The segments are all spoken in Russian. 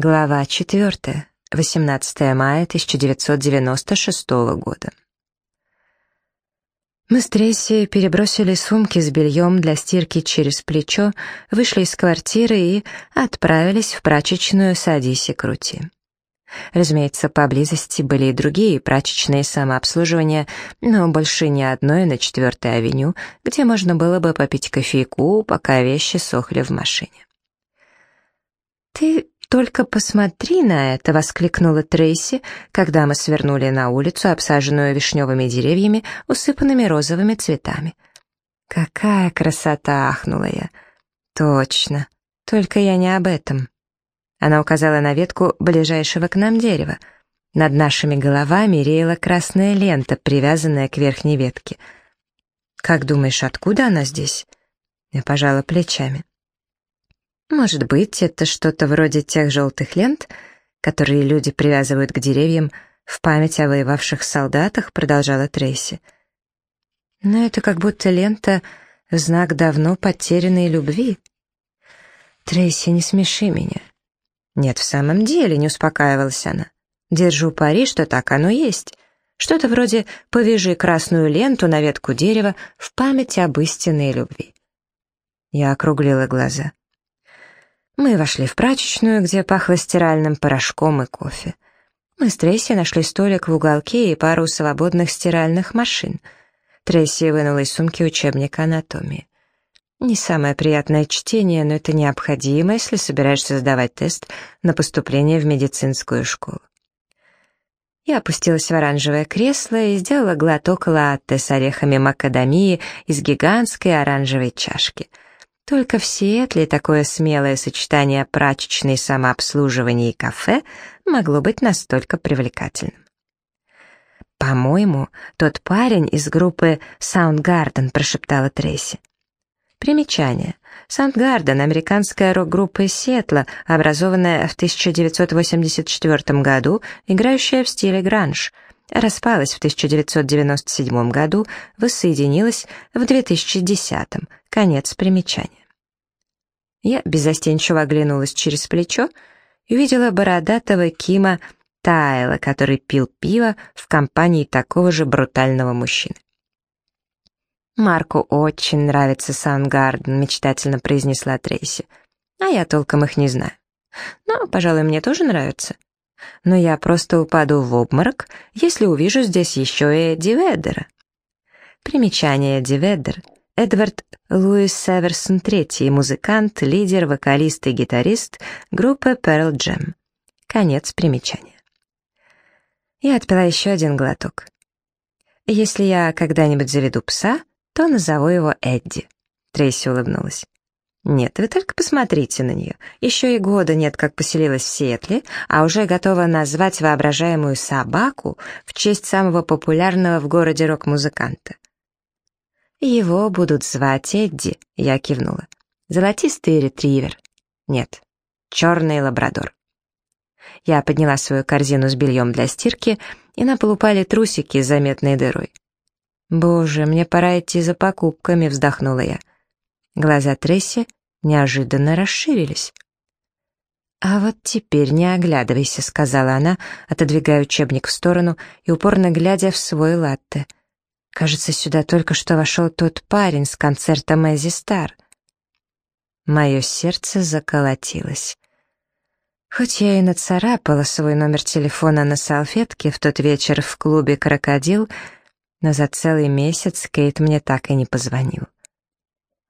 Глава 4. 18 мая 1996 года. Мы с Трейси перебросили сумки с бельем для стирки через плечо, вышли из квартиры и отправились в прачечную «Садись и крути». Разумеется, поблизости были и другие прачечные самообслуживания, но больше ни одной на 4-й авеню, где можно было бы попить кофейку, пока вещи сохли в машине. «Ты «Только посмотри на это!» — воскликнула Трейси, когда мы свернули на улицу, обсаженную вишневыми деревьями, усыпанными розовыми цветами. «Какая красота!» — ахнула я. «Точно! Только я не об этом!» Она указала на ветку ближайшего к нам дерева. Над нашими головами реяла красная лента, привязанная к верхней ветке. «Как думаешь, откуда она здесь?» Я пожала плечами. Может быть, это что-то вроде тех желтых лент, которые люди привязывают к деревьям в память о воевавших солдатах, продолжала Трейси. Но это как будто лента знак давно потерянной любви. Трейси, не смеши меня. Нет, в самом деле, не успокаивалась она. Держу пари, что так оно есть. Что-то вроде «повяжи красную ленту на ветку дерева в память об истинной любви». Я округлила глаза. Мы вошли в прачечную, где пахло стиральным порошком и кофе. Мы с Трейси нашли столик в уголке и пару свободных стиральных машин. Трейси вынула из сумки учебник анатомии. Не самое приятное чтение, но это необходимо, если собираешься сдавать тест на поступление в медицинскую школу. Я опустилась в оранжевое кресло и сделала глоток латте с орехами макадамии из гигантской оранжевой чашки — только в Сиэтле такое смелое сочетание прачечной самообслуживания и кафе могло быть настолько привлекательным. «По-моему, тот парень из группы Soundgarden», — прошептала Трейси. Примечание. Soundgarden — американская рок-группа из Сиэтла, образованная в 1984 году, играющая в стиле гранж — распалась в 1997 году, воссоединилась в 2010, конец примечания. Я беззастенчиво оглянулась через плечо и увидела бородатого Кима Тайла, который пил пиво в компании такого же брутального мужчины. «Марку очень нравится Саундгарден», — мечтательно произнесла Трейси. «А я толком их не знаю. Но, пожалуй, мне тоже нравится. Но я просто упаду в обморок, если увижу здесь еще и Эдди Веддера». Примечание Эдди Веддер — Эдвард Луис Северсон III, музыкант, лидер, вокалист и гитарист группы Pearl Jam. Конец примечания. Я отпила еще один глоток. «Если я когда-нибудь заведу пса, то назову его Эдди», — Трейси улыбнулась. «Нет, вы только посмотрите на нее. Еще и года нет, как поселилась в Сиэтле, а уже готова назвать воображаемую собаку в честь самого популярного в городе рок-музыканта. «Его будут звать Эдди», — я кивнула. «Золотистый ретривер». «Нет, черный лабрадор». Я подняла свою корзину с бельем для стирки, и на пол упали трусики с заметной дырой. «Боже, мне пора идти за покупками», — вздохнула я. Глаза Тресси неожиданно расширились. «А вот теперь не оглядывайся», — сказала она, отодвигая учебник в сторону и упорно глядя в свой латте — Кажется, сюда только что вошел тот парень с концерта Мэзи Стар. Мое сердце заколотилось. Хоть я и нацарапала свой номер телефона на салфетке в тот вечер в клубе «Крокодил», но за целый месяц Кейт мне так и не позвонил.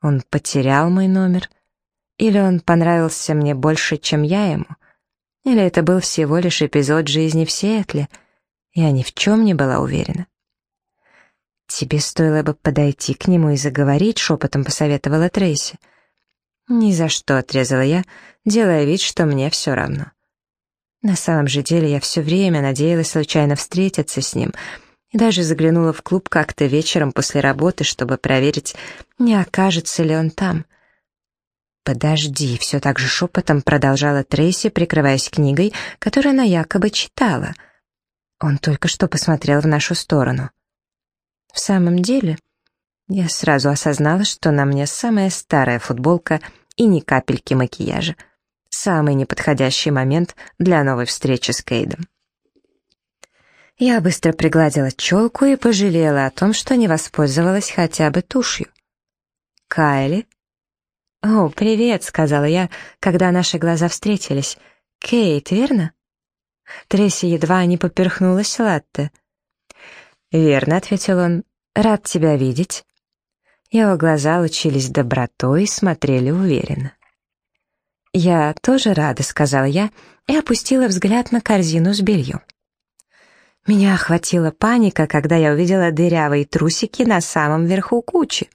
Он потерял мой номер? Или он понравился мне больше, чем я ему? Или это был всего лишь эпизод жизни в Сиэтле? Я ни в чем не была уверена. «Тебе стоило бы подойти к нему и заговорить», — шепотом посоветовала Трейси. «Ни за что», — отрезала я, делая вид, что мне все равно. На самом же деле я все время надеялась случайно встретиться с ним и даже заглянула в клуб как-то вечером после работы, чтобы проверить, не окажется ли он там. «Подожди», — все так же шепотом продолжала Трейси, прикрываясь книгой, которую она якобы читала. Он только что посмотрел в нашу сторону. В самом деле, я сразу осознала, что на мне самая старая футболка и ни капельки макияжа. самый неподходящий момент для новой встречи с Кейдом. Я быстро пригладила челку и пожалела о том, что не воспользовалась хотя бы тушью. «Кайли?» «О, привет», — сказала я, когда наши глаза встретились. «Кейт, верно?» Тресси едва не поперхнулась латте. «Верно», — ответил он. «Рад тебя видеть». Его глаза лучились добротой и смотрели уверенно. «Я тоже рада», — сказала я и опустила взгляд на корзину с бельем. Меня охватила паника, когда я увидела дырявые трусики на самом верху кучи.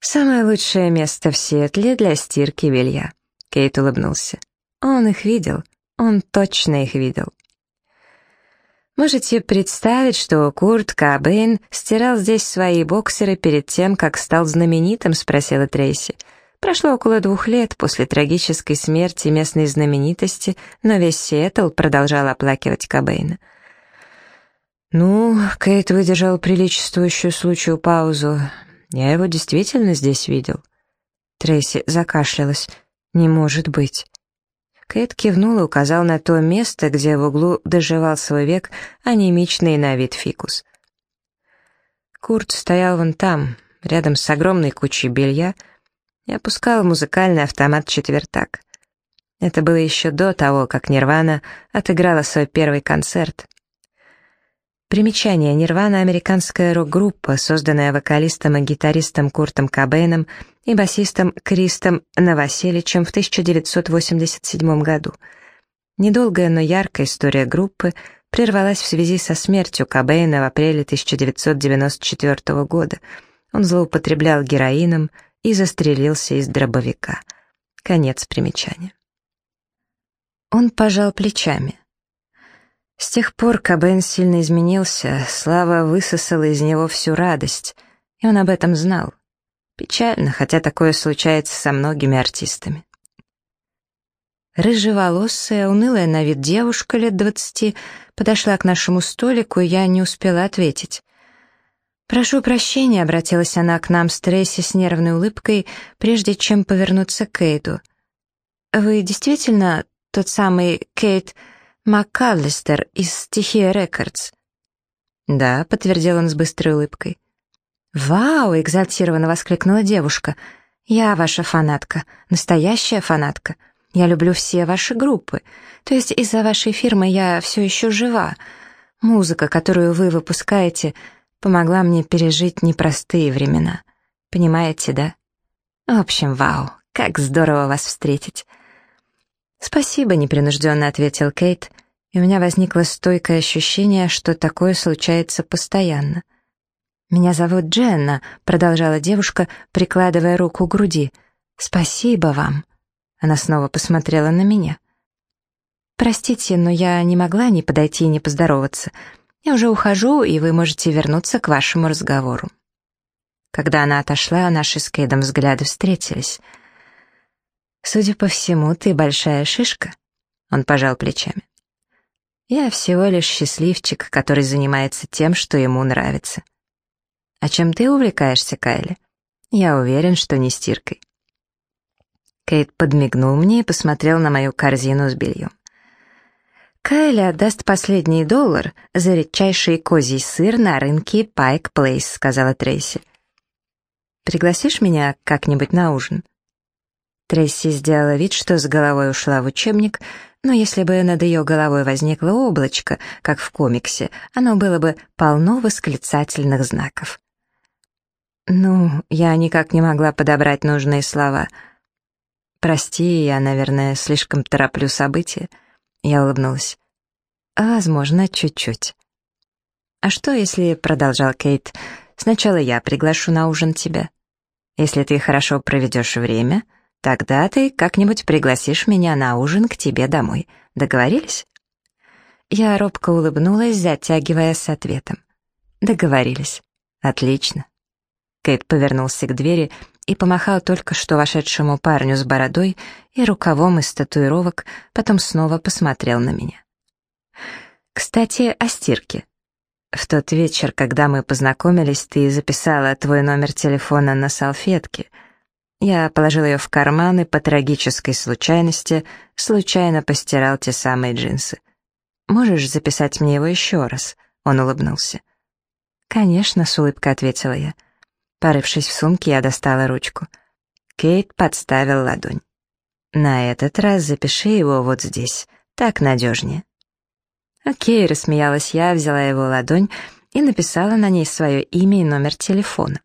«Самое лучшее место в Сиэтле для стирки белья», — Кейт улыбнулся. «Он их видел, он точно их видел». Можете представить, что Курт Кобейн стирал здесь свои боксеры перед тем, как стал знаменитым, спросила Трейси. Прошло около двух лет после трагической смерти местной знаменитости, но весь Сиэтл продолжал оплакивать Кобейна. «Ну, Кейт выдержал приличествующую случаю паузу. Я его действительно здесь видел». Трейси закашлялась. «Не может быть». Кэт кивнул и указал на то место, где в углу доживал свой век анемичный на вид фикус. Курт стоял вон там, рядом с огромной кучей белья, и опускал музыкальный автомат «Четвертак». Это было еще до того, как Нирвана отыграла свой первый концерт. Примечание. Нирвана — американская рок-группа, созданная вокалистом и гитаристом Куртом Кобейном и басистом Кристом Новоселичем в 1987 году. Недолгая, но яркая история группы прервалась в связи со смертью Кобейна в апреле 1994 года. Он злоупотреблял героином и застрелился из дробовика. Конец примечания. Он пожал плечами. С тех пор Кобейн сильно изменился, слава высосала из него всю радость, и он об этом знал. Печально, хотя такое случается со многими артистами. Рыжеволосая, унылая на вид девушка лет двадцати подошла к нашему столику, и я не успела ответить. «Прошу прощения», — обратилась она к нам с Трейси с нервной улыбкой, прежде чем повернуться к Кейду. «Вы действительно тот самый Кейт МакКаллистер из «Стихия Рекордс»?» «Да», — подтвердил он с быстрой улыбкой. «Вау!» — экзальтированно воскликнула девушка. «Я ваша фанатка, настоящая фанатка. Я люблю все ваши группы. То есть из-за вашей фирмы я все еще жива. Музыка, которую вы выпускаете, помогла мне пережить непростые времена. Понимаете, да? В общем, вау, как здорово вас встретить». «Спасибо», — непринужденно ответил Кейт, и у меня возникло стойкое ощущение, что такое случается постоянно — «Меня зовут Дженна», — продолжала девушка, прикладывая руку к груди. «Спасибо вам». Она снова посмотрела на меня. «Простите, но я не могла ни подойти, ни поздороваться. Я уже ухожу, и вы можете вернуться к вашему разговору». Когда она отошла, наши с Кейдом взгляды встретились. «Судя по всему, ты большая шишка», — он пожал плечами. «Я всего лишь счастливчик, который занимается тем, что ему нравится». А чем ты увлекаешься, Кайли? Я уверен, что не стиркой. Кейт подмигнул мне и посмотрел на мою корзину с бельем. Кайли отдаст последний доллар за редчайший козий сыр на рынке Пайк Плейс, сказала Трейси. Пригласишь меня как-нибудь на ужин? Трейси сделала вид, что с головой ушла в учебник, но если бы над ее головой возникло облачко, как в комиксе, оно было бы полно восклицательных знаков. Ну, я никак не могла подобрать нужные слова. Прости, я, наверное, слишком тороплю события. Я улыбнулась. Возможно, чуть-чуть. А что, если, продолжал Кейт, сначала я приглашу на ужин тебя? Если ты хорошо проведешь время, тогда ты как-нибудь пригласишь меня на ужин к тебе домой. Договорились? Я робко улыбнулась, затягивая с ответом. Договорились. Отлично. Кейт повернулся к двери и помахал только что вошедшему парню с бородой и рукавом из татуировок, потом снова посмотрел на меня. «Кстати, о стирке. В тот вечер, когда мы познакомились, ты записала твой номер телефона на салфетке. Я положил ее в карман и по трагической случайности случайно постирал те самые джинсы. «Можешь записать мне его еще раз?» Он улыбнулся. «Конечно», — с улыбкой ответила я. Порывшись в сумке, я достала ручку. Кейт подставил ладонь. «На этот раз запиши его вот здесь, так надежнее». «Окей», — рассмеялась я, взяла его ладонь и написала на ней свое имя и номер телефона.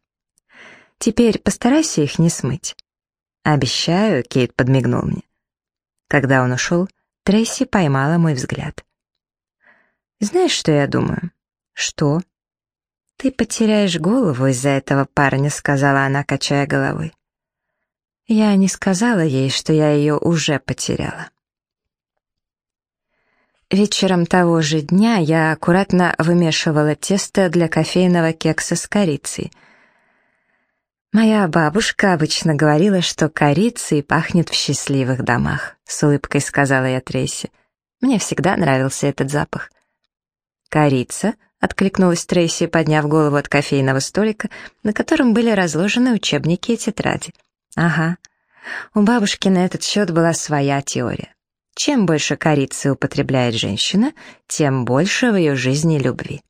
«Теперь постарайся их не смыть». «Обещаю», — Кейт подмигнул мне. Когда он ушел, Трейси поймала мой взгляд. «Знаешь, что я думаю?» «Что?» «Ты потеряешь голову из-за этого парня», — сказала она, качая головой. Я не сказала ей, что я ее уже потеряла. Вечером того же дня я аккуратно вымешивала тесто для кофейного кекса с корицей. Моя бабушка обычно говорила, что корицей пахнет в счастливых домах, с улыбкой сказала я Трейси. Мне всегда нравился этот запах. «Корица?» — откликнулась Трейси, подняв голову от кофейного столика, на котором были разложены учебники и тетради. «Ага. У бабушки на этот счет была своя теория. Чем больше корицы употребляет женщина, тем больше в ее жизни любви.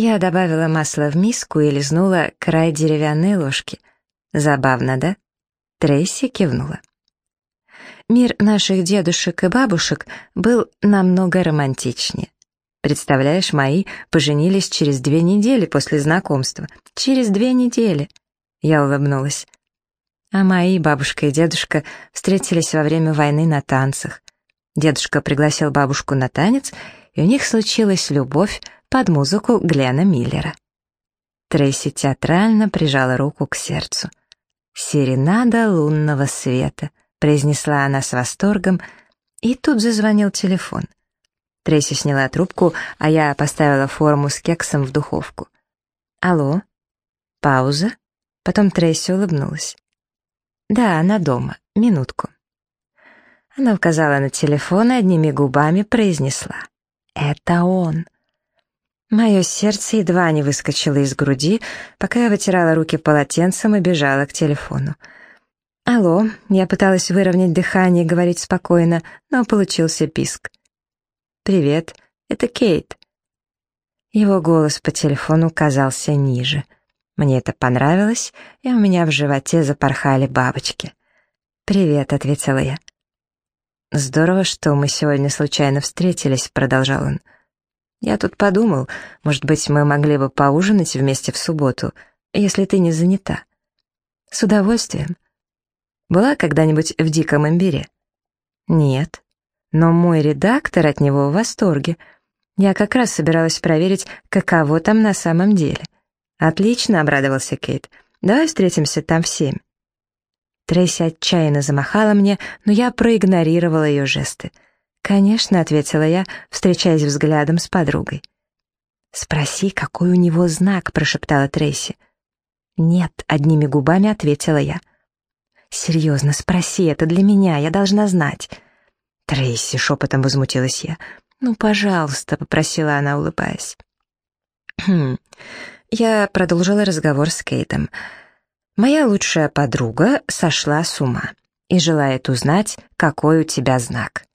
Я добавила масло в миску и лизнула край деревянной ложки. Забавно, да? Трейси кивнула. Мир наших дедушек и бабушек был намного романтичнее. Представляешь, мои поженились через две недели после знакомства. Через две недели. Я улыбнулась. А мои бабушка и дедушка встретились во время войны на танцах. Дедушка пригласил бабушку на танец, и у них случилась любовь под музыку Глена Миллера. Трейси театрально прижала руку к сердцу. «Серенада лунного света», — произнесла она с восторгом, и тут зазвонил телефон. Трейси сняла трубку, а я поставила форму с кексом в духовку. «Алло?» Пауза. Потом Трейси улыбнулась. «Да, она дома. Минутку». Она указала на телефон и одними губами произнесла. «Это он». Мое сердце едва не выскочило из груди, пока я вытирала руки полотенцем и бежала к телефону. «Алло», я пыталась выровнять дыхание и говорить спокойно, но получился писк. «Привет, это Кейт». Его голос по телефону казался ниже — мне это понравилось, и у меня в животе запорхали бабочки. «Привет», — ответила я. «Здорово, что мы сегодня случайно встретились», — продолжал он. «Я тут подумал, может быть, мы могли бы поужинать вместе в субботу, если ты не занята». «С удовольствием». «Была когда-нибудь в Диком Имбире?» «Нет. Но мой редактор от него в восторге. Я как раз собиралась проверить, каково там на самом деле». «Отлично», — обрадовался Кейт. «Давай встретимся там в семь». Трейси отчаянно замахала мне, но я проигнорировала ее жесты. «Конечно», — ответила я, встречаясь взглядом с подругой. «Спроси, какой у него знак», — прошептала Трейси. «Нет», — одними губами ответила я. «Серьезно, спроси, это для меня, я должна знать». «Трейси», — шепотом возмутилась я. «Ну, пожалуйста», — попросила она, улыбаясь. «Хм, я продолжила разговор с Кейтом. «Моя лучшая подруга сошла с ума и желает узнать, какой у тебя знак».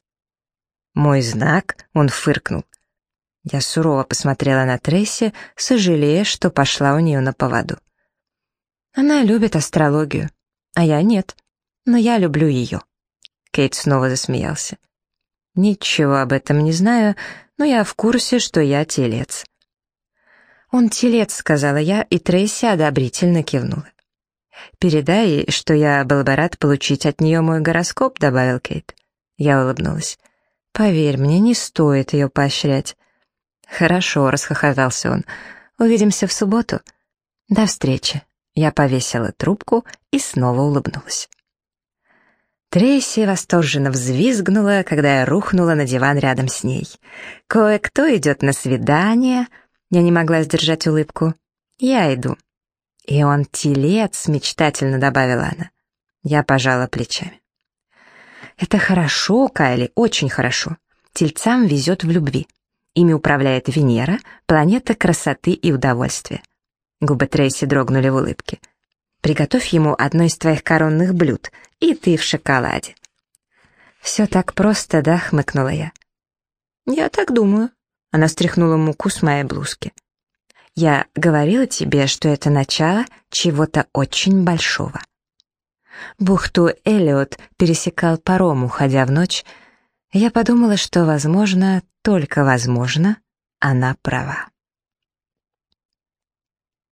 «Мой знак?» — он фыркнул. Я сурово посмотрела на Трейси, сожалея, что пошла у нее на поводу. Она любит астрологию, а я нет, но я люблю ее. Кейт снова засмеялся. Ничего об этом не знаю, но я в курсе, что я телец. «Он телец», — сказала я, и Трейси одобрительно кивнула. «Передай ей, что я был бы рад получить от нее мой гороскоп», — добавил Кейт. Я улыбнулась. «Поверь мне, не стоит ее поощрять». «Хорошо», — расхохотался он. «Увидимся в субботу». «До встречи». Я повесила трубку и снова улыбнулась. Трейси восторженно взвизгнула, когда я рухнула на диван рядом с ней. «Кое-кто идет на свидание», — я не могла сдержать улыбку. «Я иду». «И он телец», — мечтательно добавила она. Я пожала плечами. «Это хорошо, Кайли, очень хорошо. Тельцам везет в любви. Ими управляет Венера, планета красоты и удовольствия». Губы Трейси дрогнули в улыбке. Приготовь ему одно из твоих коронных блюд, и ты в шоколаде». «Все так просто, да?» — хмыкнула я. «Я так думаю». Она стряхнула муку с моей блузки. «Я говорила тебе, что это начало чего-то очень большого». Бухту Эллиот пересекал паром, уходя в ночь. Я подумала, что, возможно, только возможно, она права.